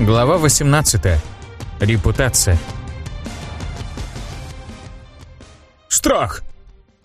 Глава 18. Репутация. Страх.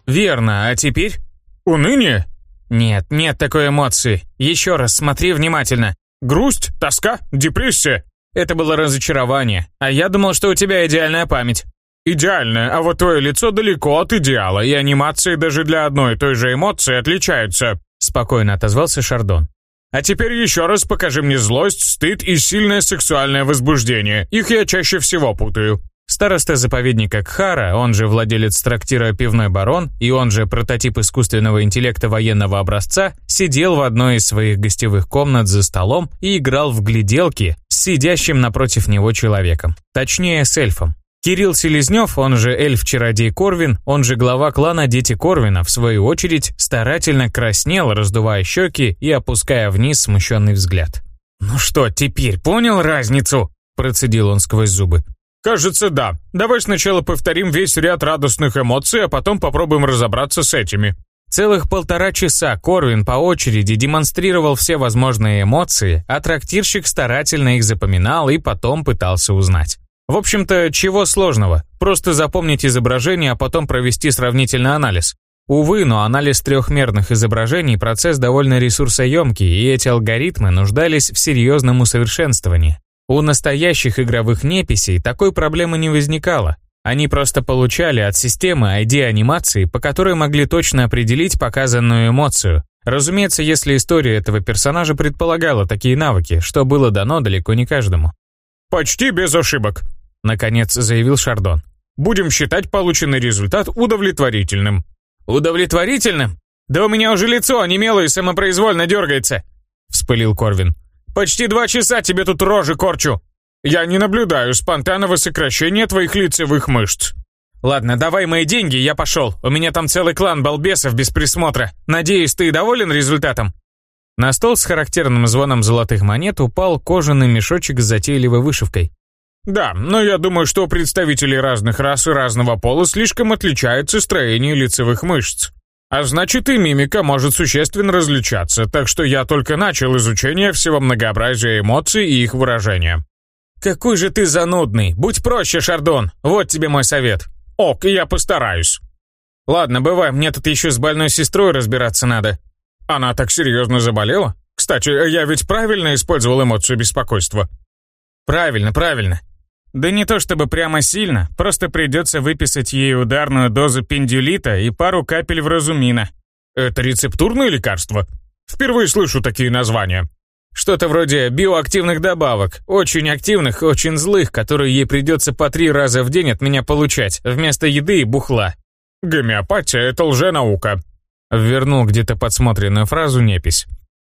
Верно, а теперь? Уныние. Нет, нет такой эмоции. Еще раз смотри внимательно. Грусть, тоска, депрессия. Это было разочарование, а я думал, что у тебя идеальная память. Идеальная, а вот твое лицо далеко от идеала, и анимации даже для одной и той же эмоции отличаются. Спокойно отозвался Шардон. А теперь еще раз покажи мне злость, стыд и сильное сексуальное возбуждение. Их я чаще всего путаю. Староста заповедника Кхара, он же владелец трактира «Пивной барон» и он же прототип искусственного интеллекта военного образца, сидел в одной из своих гостевых комнат за столом и играл в гляделки с сидящим напротив него человеком. Точнее, с эльфом. Кирилл Селезнев, он же эльф-чародей Корвин, он же глава клана Дети Корвина, в свою очередь, старательно краснел, раздувая щеки и опуская вниз смущенный взгляд. «Ну что, теперь понял разницу?» – процедил он сквозь зубы. «Кажется, да. Давай сначала повторим весь ряд радостных эмоций, а потом попробуем разобраться с этими». Целых полтора часа Корвин по очереди демонстрировал все возможные эмоции, а трактирщик старательно их запоминал и потом пытался узнать. В общем-то, чего сложного? Просто запомнить изображение, а потом провести сравнительный анализ. Увы, но анализ трехмерных изображений – процесс довольно ресурсоемкий, и эти алгоритмы нуждались в серьезном усовершенствовании. У настоящих игровых неписей такой проблемы не возникало. Они просто получали от системы ID-анимации, по которой могли точно определить показанную эмоцию. Разумеется, если история этого персонажа предполагала такие навыки, что было дано далеко не каждому. «Почти без ошибок», — наконец заявил Шардон. «Будем считать полученный результат удовлетворительным». «Удовлетворительным? Да у меня уже лицо онемело и самопроизвольно дергается», — вспылил Корвин. «Почти два часа тебе тут рожи корчу». «Я не наблюдаю спонтанного сокращения твоих лицевых мышц». «Ладно, давай мои деньги, я пошел. У меня там целый клан балбесов без присмотра. Надеюсь, ты доволен результатом?» На стол с характерным звоном золотых монет упал кожаный мешочек с затейливой вышивкой. «Да, но я думаю, что у представителей разных рас и разного пола слишком отличается строение лицевых мышц. А значит и мимика может существенно различаться, так что я только начал изучение всего многообразия эмоций и их выражения». «Какой же ты занудный! Будь проще, Шардон! Вот тебе мой совет!» «Ок, я постараюсь!» «Ладно, бывай, мне тут еще с больной сестрой разбираться надо. Она так серьезно заболела? Кстати, я ведь правильно использовал эмоцию беспокойства? Правильно, правильно. Да не то чтобы прямо сильно, просто придется выписать ей ударную дозу пендюлита и пару капель вразумина. Это рецептурное лекарство? Впервые слышу такие названия. Что-то вроде биоактивных добавок, очень активных, очень злых, которые ей придется по три раза в день от меня получать, вместо еды и бухла. Гомеопатия — это лженаука. Ввернул где-то подсмотренную фразу непись.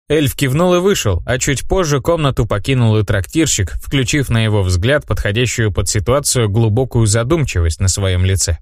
Эльф кивнул и вышел, а чуть позже комнату покинул и трактирщик, включив на его взгляд подходящую под ситуацию глубокую задумчивость на своем лице.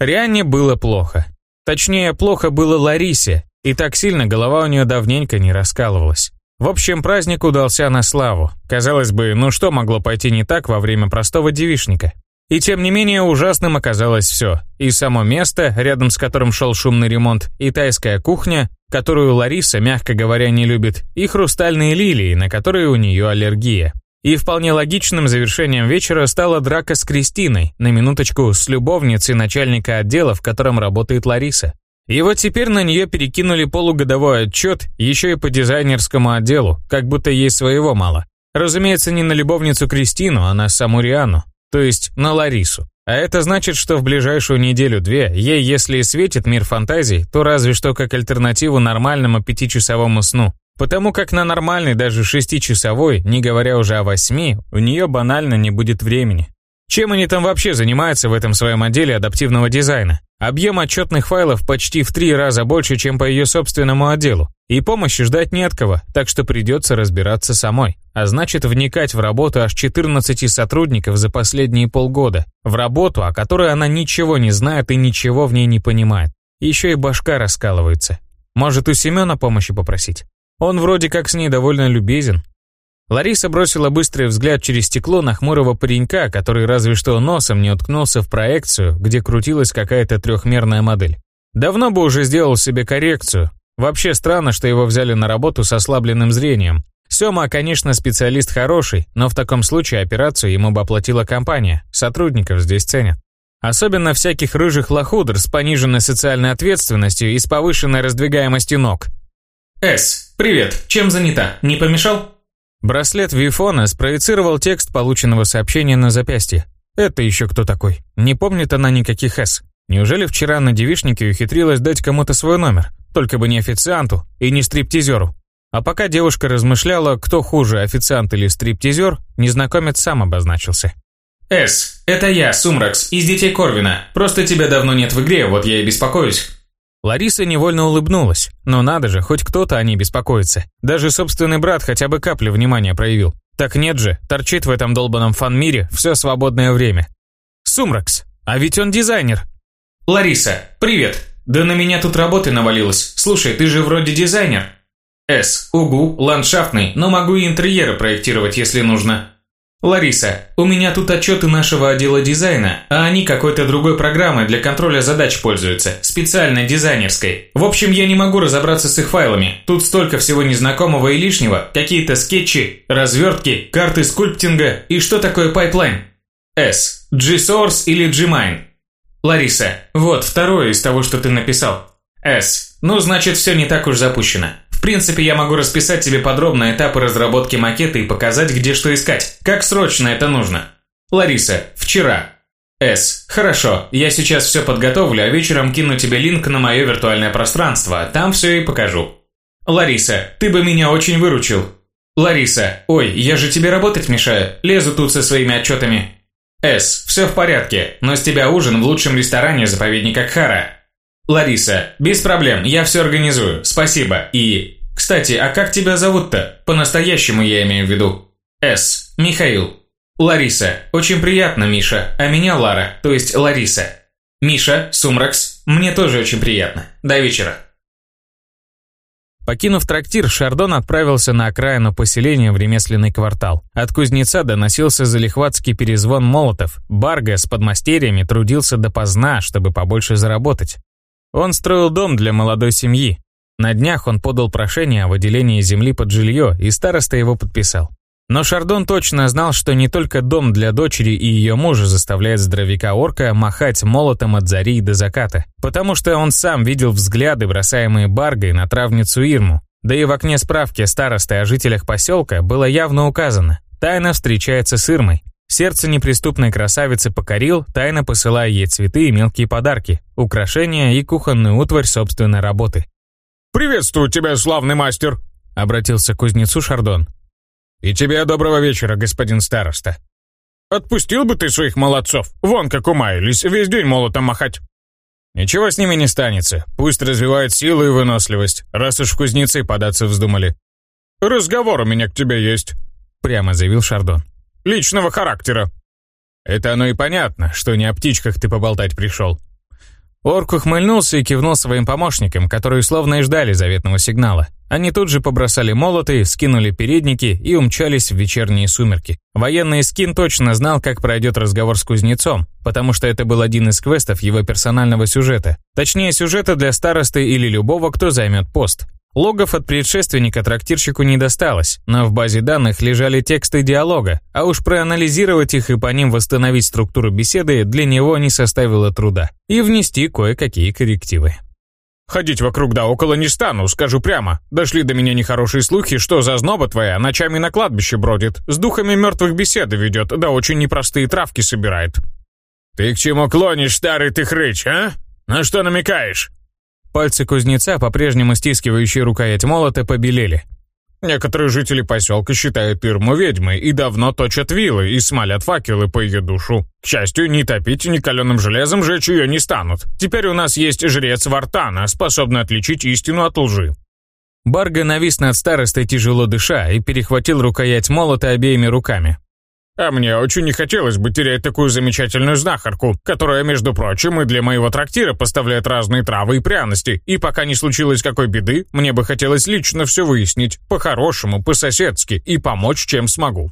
Рианне было плохо. Точнее, плохо было Ларисе, и так сильно голова у нее давненько не раскалывалась. В общем, праздник удался на славу. Казалось бы, ну что могло пойти не так во время простого девишника? И тем не менее ужасным оказалось все. И само место, рядом с которым шел шумный ремонт, и тайская кухня, которую Лариса, мягко говоря, не любит, и хрустальные лилии, на которые у нее аллергия. И вполне логичным завершением вечера стала драка с Кристиной, на минуточку с любовницей начальника отдела, в котором работает Лариса. И вот теперь на нее перекинули полугодовой отчет еще и по дизайнерскому отделу, как будто ей своего мало. Разумеется, не на любовницу Кристину, а на саму Риану то есть на Ларису. А это значит, что в ближайшую неделю-две ей, если и светит мир фантазий, то разве что как альтернативу нормальному пятичасовому сну. Потому как на нормальный, даже шестичасовой, не говоря уже о восьми, у нее банально не будет времени. Чем они там вообще занимаются в этом своем отделе адаптивного дизайна? Объем отчетных файлов почти в три раза больше, чем по ее собственному отделу. И помощи ждать не от кого, так что придется разбираться самой. А значит, вникать в работу аж 14 сотрудников за последние полгода. В работу, о которой она ничего не знает и ничего в ней не понимает. Еще и башка раскалывается. Может, у Семена помощи попросить? Он вроде как с ней довольно любезен, Лариса бросила быстрый взгляд через стекло на хмурого паренька, который разве что носом не уткнулся в проекцию, где крутилась какая-то трехмерная модель. Давно бы уже сделал себе коррекцию. Вообще странно, что его взяли на работу с ослабленным зрением. Сёма, конечно, специалист хороший, но в таком случае операцию ему бы оплатила компания, сотрудников здесь ценят. Особенно всяких рыжих лохудр с пониженной социальной ответственностью и с повышенной раздвигаемостью ног. «С, привет, чем занята? Не помешал?» Браслет Вифона спроецировал текст полученного сообщения на запястье. Это еще кто такой? Не помнит она никаких «С». Неужели вчера на девишнике ухитрилась дать кому-то свой номер? Только бы не официанту и не стриптизеру. А пока девушка размышляла, кто хуже, официант или стриптизер, незнакомец сам обозначился. «С, это я, Сумракс, из Детей Корвина. Просто тебя давно нет в игре, вот я и беспокоюсь». Лариса невольно улыбнулась. Но надо же, хоть кто-то о ней беспокоится. Даже собственный брат хотя бы каплю внимания проявил. Так нет же, торчит в этом долбанном фан-мире все свободное время. Сумракс, а ведь он дизайнер. Лариса, привет. Да на меня тут работы навалилось. Слушай, ты же вроде дизайнер. С. Угу, ландшафтный, но могу и интерьеры проектировать, если нужно. Лариса, у меня тут отчеты нашего отдела дизайна, а они какой-то другой программой для контроля задач пользуются, специальной дизайнерской. В общем, я не могу разобраться с их файлами. Тут столько всего незнакомого и лишнего, какие-то скетчи, развертки, карты скульптинга и что такое пайплайн. С. G-Source или G-Mine. Лариса, вот второе из того, что ты написал. С. Ну, значит, все не так уж запущено. В принципе, я могу расписать тебе подробно этапы разработки макета и показать, где что искать. Как срочно это нужно. Лариса, вчера. С. Хорошо, я сейчас все подготовлю, а вечером кину тебе линк на мое виртуальное пространство, там все и покажу. Лариса, ты бы меня очень выручил. Лариса, ой, я же тебе работать мешаю, лезу тут со своими отчетами. С. Все в порядке, но с тебя ужин в лучшем ресторане заповедника Кхара. Лариса, без проблем, я все организую, спасибо. И... Кстати, а как тебя зовут-то? По-настоящему я имею в виду. С. Михаил. Лариса, очень приятно, Миша, а меня Лара, то есть Лариса. Миша, Сумракс, мне тоже очень приятно. До вечера. Покинув трактир, Шардон отправился на окраину поселения в ремесленный квартал. От кузнеца доносился залихватский перезвон молотов. Барга с подмастерьями трудился допоздна, чтобы побольше заработать. Он строил дом для молодой семьи. На днях он подал прошение о выделении земли под жилье, и староста его подписал. Но Шардон точно знал, что не только дом для дочери и ее мужа заставляет здоровяка-орка махать молотом от зари до заката, потому что он сам видел взгляды, бросаемые Баргой на травницу Ирму. Да и в окне справки старосты о жителях поселка было явно указано. Тайна встречается с Ирмой. Сердце неприступной красавицы покорил, тайно посылая ей цветы и мелкие подарки, украшения и кухонную утварь собственной работы. «Приветствую тебя, славный мастер!» — обратился к кузнецу Шардон. «И тебе доброго вечера, господин староста. Отпустил бы ты своих молодцов, вон как умаялись, весь день молотом махать». «Ничего с ними не станется, пусть развивают силу и выносливость, раз уж кузнецы податься вздумали». «Разговор у меня к тебе есть», — прямо заявил Шардон. «Личного характера». «Это оно и понятно, что не о птичках ты поболтать пришел. Орк ухмыльнулся и кивнул своим помощникам, которые словно и ждали заветного сигнала. Они тут же побросали молоты, скинули передники и умчались в вечерние сумерки. Военный скин точно знал, как пройдет разговор с кузнецом, потому что это был один из квестов его персонального сюжета. Точнее, сюжета для старосты или любого, кто займет пост. Логов от предшественника трактирщику не досталось, но в базе данных лежали тексты диалога, а уж проанализировать их и по ним восстановить структуру беседы для него не составило труда. И внести кое-какие коррективы. «Ходить вокруг да около не стану, скажу прямо. Дошли до меня нехорошие слухи, что зазноба твоя ночами на кладбище бродит, с духами мертвых беседы ведет, да очень непростые травки собирает». «Ты к чему клонишь, старый ты хрыч, а? На что намекаешь?» Пальцы кузнеца, по-прежнему стискивающие рукоять молота, побелели. Некоторые жители поселка считают Ирму ведьмой и давно точат вилы и смолят факелы по ее душу. К счастью, ни топить, ни каленым железом жечь ее не станут. Теперь у нас есть жрец Вартана, способный отличить истину от лжи. Барга навис над старостой тяжело дыша и перехватил рукоять молота обеими руками. А мне очень не хотелось бы терять такую замечательную знахарку, которая, между прочим, и для моего трактира поставляет разные травы и пряности, и пока не случилось какой беды, мне бы хотелось лично все выяснить, по-хорошему, по-соседски, и помочь, чем смогу».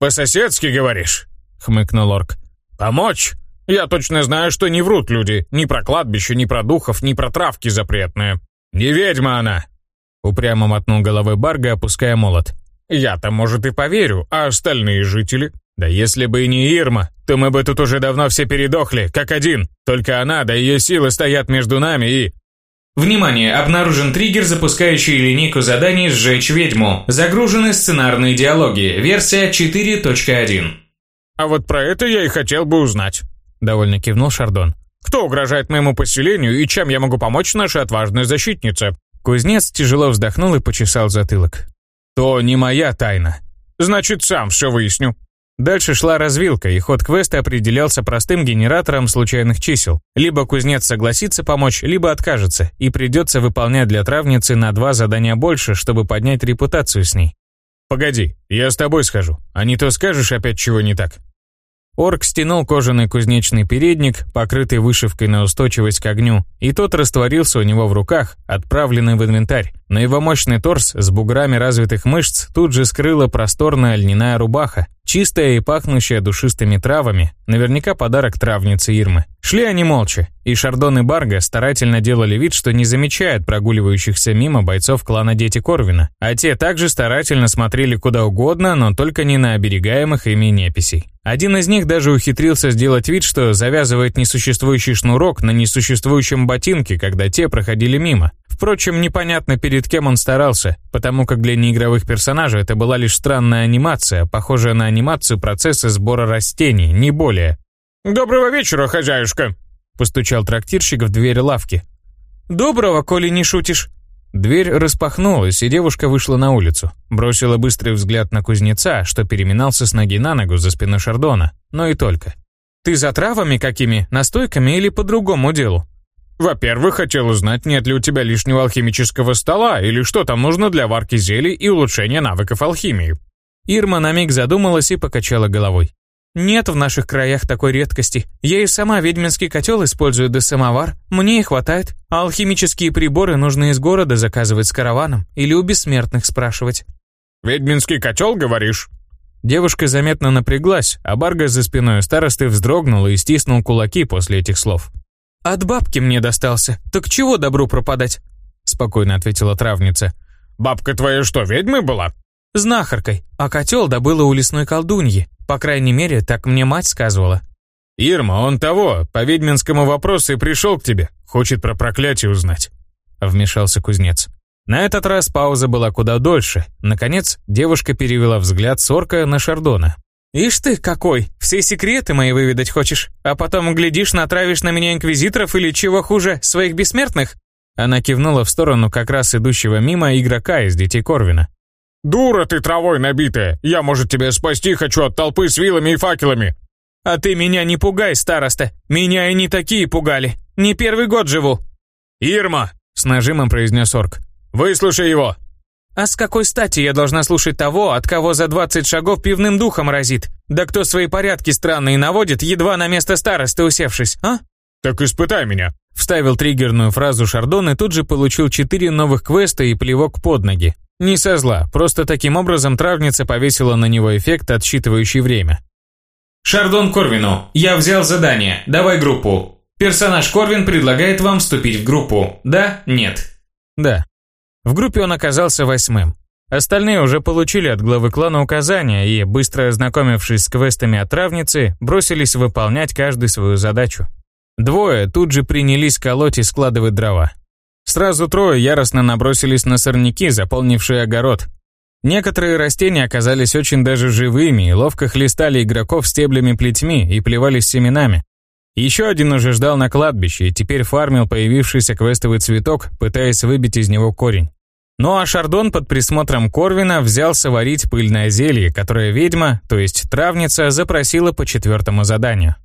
«По-соседски, говоришь?» — хмыкнул Орк. «Помочь? Я точно знаю, что не врут люди, ни про кладбище, ни про духов, ни про травки запретные. Не ведьма она!» Упрямо мотнул головой Барга, опуская молот. Я-то, может, и поверю, а остальные жители? Да если бы и не Ирма, то мы бы тут уже давно все передохли, как один. Только она да ее силы стоят между нами и... Внимание! Обнаружен триггер, запускающий линейку заданий «Сжечь ведьму». Загружены сценарные диалоги. Версия 4.1. А вот про это я и хотел бы узнать. Довольно кивнул Шардон. Кто угрожает моему поселению и чем я могу помочь нашей отважной защитнице? Кузнец тяжело вздохнул и почесал затылок. То не моя тайна. Значит, сам все выясню. Дальше шла развилка, и ход квеста определялся простым генератором случайных чисел. Либо кузнец согласится помочь, либо откажется, и придется выполнять для травницы на два задания больше, чтобы поднять репутацию с ней. «Погоди, я с тобой схожу, а не то скажешь опять чего не так». Орк стянул кожаный кузнечный передник, покрытый вышивкой на устойчивость к огню, и тот растворился у него в руках, отправленный в инвентарь. На его мощный торс с буграми развитых мышц тут же скрыла просторная льняная рубаха, чистая и пахнущая душистыми травами, наверняка подарок травницы Ирмы. Шли они молча, и Шардон и Барга старательно делали вид, что не замечают прогуливающихся мимо бойцов клана Дети Корвина, а те также старательно смотрели куда угодно, но только не на оберегаемых ими неписей. Один из них даже ухитрился сделать вид, что завязывает несуществующий шнурок на несуществующем ботинке, когда те проходили мимо. Впрочем, непонятно перед кем он старался, потому как для неигровых персонажей это была лишь странная анимация, похожая на анимацию процесса сбора растений, не более. «Доброго вечера, хозяюшка!» – постучал трактирщик в дверь лавки. «Доброго, коли не шутишь!» Дверь распахнулась, и девушка вышла на улицу. Бросила быстрый взгляд на кузнеца, что переминался с ноги на ногу за спиной Шардона, но и только. «Ты за травами какими, настойками или по другому делу?» «Во-первых, хотел узнать, нет ли у тебя лишнего алхимического стола, или что там нужно для варки зелий и улучшения навыков алхимии». Ирма на миг задумалась и покачала головой. «Нет в наших краях такой редкости. Я и сама ведьминский котел использую да самовар. Мне и хватает. А алхимические приборы нужно из города заказывать с караваном или у бессмертных спрашивать». «Ведьминский котел, говоришь?» Девушка заметно напряглась, а Барга за спиной старосты вздрогнула и стиснул кулаки после этих слов. «От бабки мне достался. Так чего добру пропадать?» Спокойно ответила травница. «Бабка твоя что, ведьмой была?» «Знахаркой. А котел добыла у лесной колдуньи. По крайней мере, так мне мать сказывала». «Ирма, он того, по ведьминскому вопросу и пришел к тебе. Хочет про проклятие узнать», — вмешался кузнец. На этот раз пауза была куда дольше. Наконец, девушка перевела взгляд с орка на Шардона. «Ишь ты, какой! Все секреты мои выведать хочешь? А потом, глядишь, натравишь на меня инквизиторов или, чего хуже, своих бессмертных?» Она кивнула в сторону как раз идущего мимо игрока из Детей Корвина. «Дура ты травой набитая! Я, может, тебя спасти хочу от толпы с вилами и факелами!» «А ты меня не пугай, староста! Меня и не такие пугали! Не первый год живу!» «Ирма!» — с нажимом произнес орк. «Выслушай его!» «А с какой стати я должна слушать того, от кого за 20 шагов пивным духом разит? Да кто свои порядки странные наводит, едва на место старосты усевшись, а?» «Так испытай меня!» Вставил триггерную фразу Шардон и тут же получил четыре новых квеста и плевок под ноги. Не со зла, просто таким образом травница повесила на него эффект, отсчитывающий время. Шардон Корвину, я взял задание, давай группу. Персонаж Корвин предлагает вам вступить в группу. Да? Нет? Да. В группе он оказался восьмым. Остальные уже получили от главы клана указания и, быстро ознакомившись с квестами от травницы, бросились выполнять каждый свою задачу. Двое тут же принялись колоть и складывать дрова. Сразу трое яростно набросились на сорняки, заполнившие огород. Некоторые растения оказались очень даже живыми и ловко хлестали игроков стеблями-плетьми и плевались семенами. Еще один уже ждал на кладбище и теперь фармил появившийся квестовый цветок, пытаясь выбить из него корень. Ну а Шардон под присмотром Корвина взялся варить пыльное зелье, которое ведьма, то есть травница, запросила по четвертому заданию.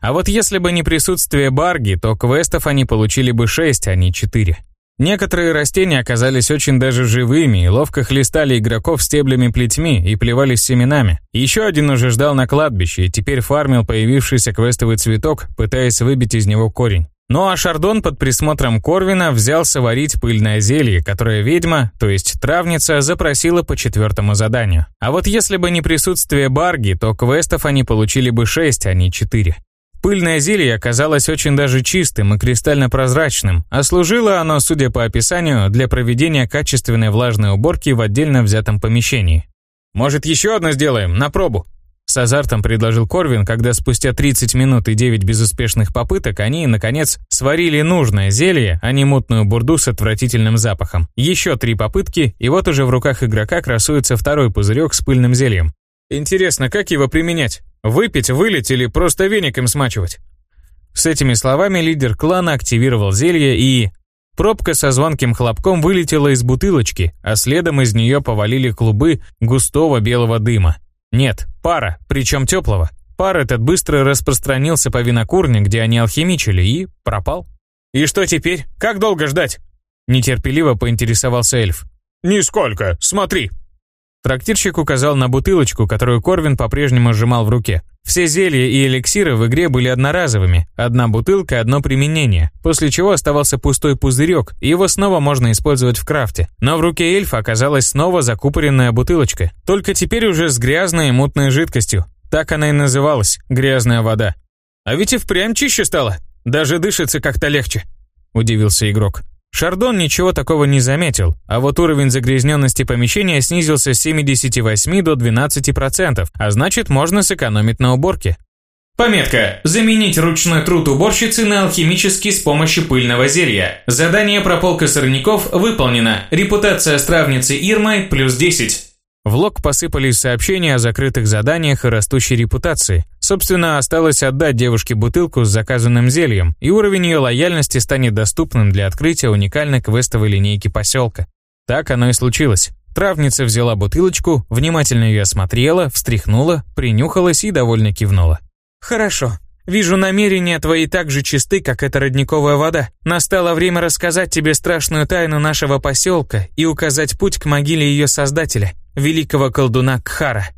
А вот если бы не присутствие Барги, то квестов они получили бы 6, а не 4. Некоторые растения оказались очень даже живыми и ловко хлестали игроков стеблями-плетьми и плевались семенами. Еще один уже ждал на кладбище и теперь фармил появившийся квестовый цветок, пытаясь выбить из него корень. Ну а Шардон под присмотром Корвина взялся варить пыльное зелье, которое ведьма, то есть травница, запросила по четвертому заданию. А вот если бы не присутствие Барги, то квестов они получили бы 6, а не 4. Пыльное зелье оказалось очень даже чистым и кристально прозрачным, а служило оно, судя по описанию, для проведения качественной влажной уборки в отдельно взятом помещении. Может, еще одно сделаем, на пробу?» С азартом предложил Корвин, когда спустя 30 минут и 9 безуспешных попыток они, наконец, сварили нужное зелье, а не мутную бурду с отвратительным запахом. Еще три попытки, и вот уже в руках игрока красуется второй пузырек с пыльным зельем. Интересно, как его применять? Выпить, вылить или просто веником смачивать? С этими словами лидер клана активировал зелье и... Пробка со звонким хлопком вылетела из бутылочки, а следом из нее повалили клубы густого белого дыма. Нет, пара, причем теплого. Пар этот быстро распространился по винокурне, где они алхимичили, и пропал. «И что теперь? Как долго ждать?» Нетерпеливо поинтересовался эльф. «Нисколько, смотри!» Трактирщик указал на бутылочку, которую Корвин по-прежнему сжимал в руке. Все зелья и эликсиры в игре были одноразовыми. Одна бутылка, одно применение. После чего оставался пустой пузырек, и его снова можно использовать в крафте. Но в руке эльфа оказалась снова закупоренная бутылочка. Только теперь уже с грязной и мутной жидкостью. Так она и называлась – грязная вода. А ведь и впрямь чище стало. Даже дышится как-то легче. Удивился игрок. Шардон ничего такого не заметил, а вот уровень загрязненности помещения снизился с 78 до 12%, а значит можно сэкономить на уборке. Пометка. Заменить ручной труд уборщицы на алхимический с помощью пыльного зелья. Задание прополка сорняков выполнено. Репутация стравницы Ирмы плюс 10. В лог посыпались сообщения о закрытых заданиях и растущей репутации. Собственно, осталось отдать девушке бутылку с заказанным зельем, и уровень ее лояльности станет доступным для открытия уникальной квестовой линейки поселка. Так оно и случилось. Травница взяла бутылочку, внимательно ее осмотрела, встряхнула, принюхалась и довольно кивнула. «Хорошо. Вижу, намерения твои так же чисты, как эта родниковая вода. Настало время рассказать тебе страшную тайну нашего поселка и указать путь к могиле ее создателя, великого колдуна Кхара».